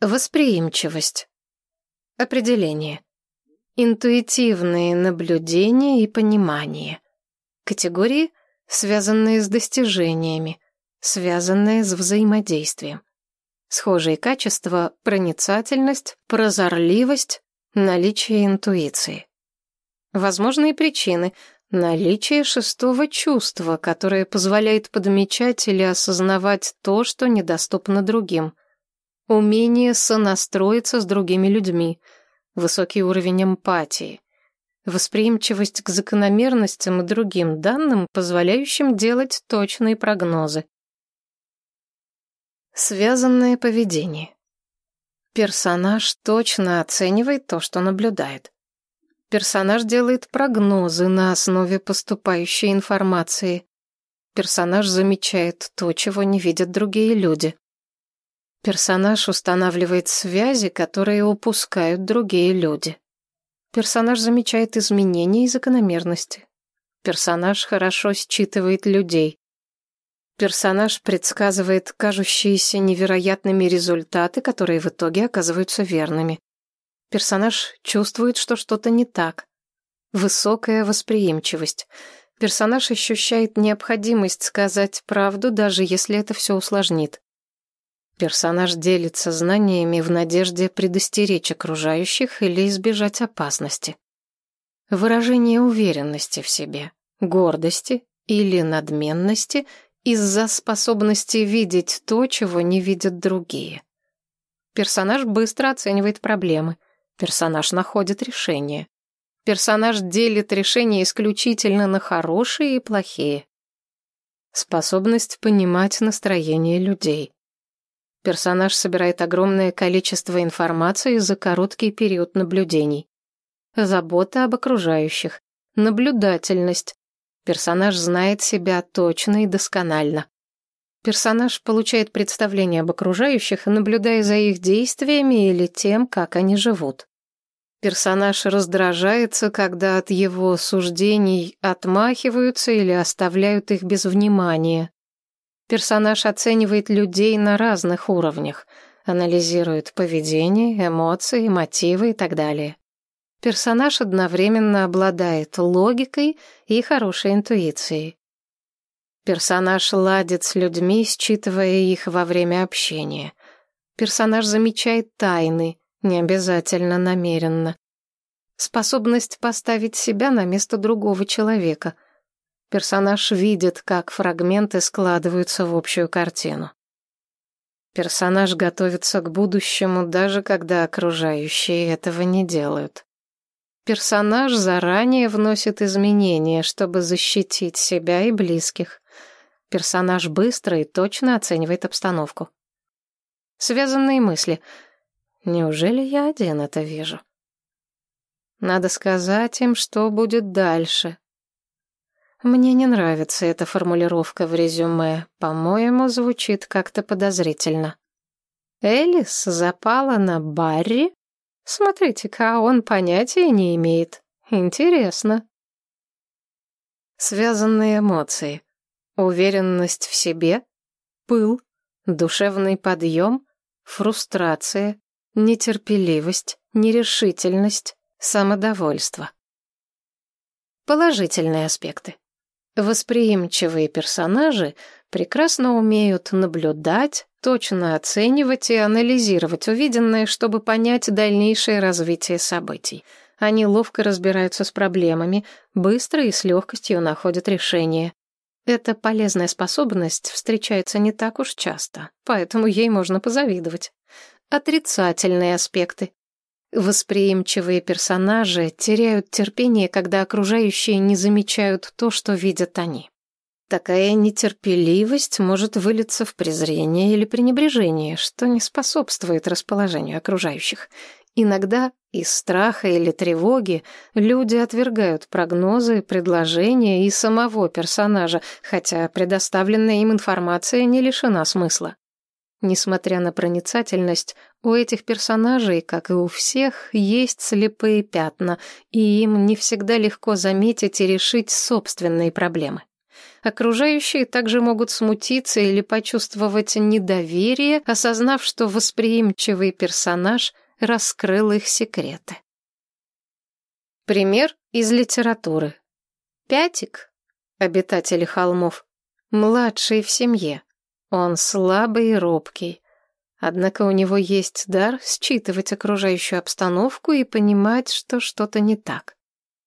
Восприимчивость. Определение. Интуитивные наблюдения и понимание. Категории, связанные с достижениями, связанные с взаимодействием. Схожие качества – проницательность, прозорливость, наличие интуиции. Возможные причины – наличие шестого чувства, которое позволяет подмечать или осознавать то, что недоступно другим – умение сонастроиться с другими людьми, высокий уровень эмпатии, восприимчивость к закономерностям и другим данным, позволяющим делать точные прогнозы. Связанное поведение. Персонаж точно оценивает то, что наблюдает. Персонаж делает прогнозы на основе поступающей информации. Персонаж замечает то, чего не видят другие люди. Персонаж устанавливает связи, которые упускают другие люди. Персонаж замечает изменения и закономерности. Персонаж хорошо считывает людей. Персонаж предсказывает кажущиеся невероятными результаты, которые в итоге оказываются верными. Персонаж чувствует, что что-то не так. Высокая восприимчивость. Персонаж ощущает необходимость сказать правду, даже если это все усложнит. Персонаж делится знаниями в надежде предостеречь окружающих или избежать опасности. Выражение уверенности в себе, гордости или надменности из-за способности видеть то, чего не видят другие. Персонаж быстро оценивает проблемы. Персонаж находит решение. Персонаж делит решения исключительно на хорошие и плохие. Способность понимать настроение людей. Персонаж собирает огромное количество информации за короткий период наблюдений. Забота об окружающих, наблюдательность. Персонаж знает себя точно и досконально. Персонаж получает представление об окружающих, наблюдая за их действиями или тем, как они живут. Персонаж раздражается, когда от его суждений отмахиваются или оставляют их без внимания. Персонаж оценивает людей на разных уровнях, анализирует поведение, эмоции, мотивы и так далее. Персонаж одновременно обладает логикой и хорошей интуицией. Персонаж ладит с людьми, считывая их во время общения. Персонаж замечает тайны, не обязательно намеренно. Способность поставить себя на место другого человека — Персонаж видит, как фрагменты складываются в общую картину. Персонаж готовится к будущему, даже когда окружающие этого не делают. Персонаж заранее вносит изменения, чтобы защитить себя и близких. Персонаж быстро и точно оценивает обстановку. Связанные мысли. Неужели я один это вижу? Надо сказать им, что будет дальше, мне не нравится эта формулировка в резюме. По-моему, звучит как-то подозрительно. Элис запала на Барри? Смотрите-ка, он понятия не имеет. Интересно. Связанные эмоции. Уверенность в себе, пыл, душевный подъем, фрустрация, нетерпеливость, нерешительность, самодовольство. Положительные аспекты. Восприимчивые персонажи прекрасно умеют наблюдать, точно оценивать и анализировать увиденное, чтобы понять дальнейшее развитие событий. Они ловко разбираются с проблемами, быстро и с легкостью находят решение. Эта полезная способность встречается не так уж часто, поэтому ей можно позавидовать. Отрицательные аспекты. Восприимчивые персонажи теряют терпение, когда окружающие не замечают то, что видят они. Такая нетерпеливость может вылиться в презрение или пренебрежение, что не способствует расположению окружающих. Иногда из страха или тревоги люди отвергают прогнозы, предложения и самого персонажа, хотя предоставленная им информация не лишена смысла. Несмотря на проницательность, у этих персонажей, как и у всех, есть слепые пятна, и им не всегда легко заметить и решить собственные проблемы. Окружающие также могут смутиться или почувствовать недоверие, осознав, что восприимчивый персонаж раскрыл их секреты. Пример из литературы. Пятик, обитатель холмов, младший в семье. Он слабый и робкий. Однако у него есть дар считывать окружающую обстановку и понимать, что что-то не так.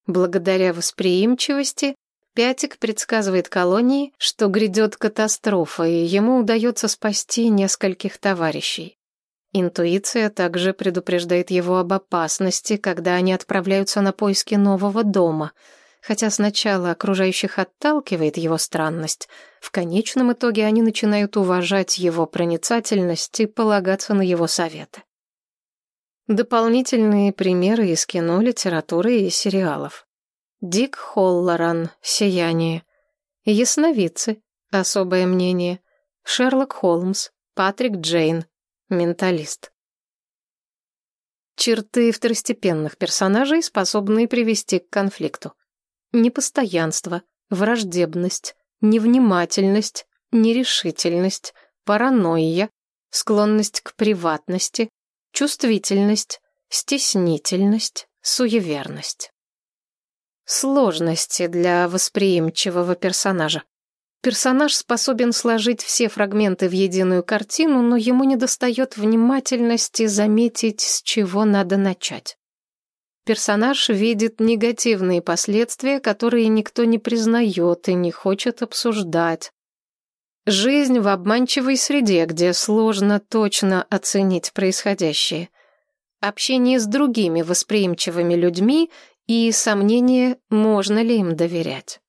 Благодаря восприимчивости Пятик предсказывает колонии, что грядет катастрофа, и ему удается спасти нескольких товарищей. Интуиция также предупреждает его об опасности, когда они отправляются на поиски нового дома. Хотя сначала окружающих отталкивает его странность, в конечном итоге они начинают уважать его проницательность и полагаться на его советы. Дополнительные примеры из кино, литературы и сериалов. Дик Холлоран «Сияние». Ясновидцы. Особое мнение. Шерлок Холмс. Патрик Джейн. Менталист. Черты второстепенных персонажей, способные привести к конфликту. Непостоянство, враждебность, невнимательность, нерешительность, паранойя, склонность к приватности, чувствительность, стеснительность, суеверность. Сложности для восприимчивого персонажа. Персонаж способен сложить все фрагменты в единую картину, но ему недостает внимательности заметить, с чего надо начать. Персонаж видит негативные последствия, которые никто не признает и не хочет обсуждать. Жизнь в обманчивой среде, где сложно точно оценить происходящее. Общение с другими восприимчивыми людьми и сомнение, можно ли им доверять.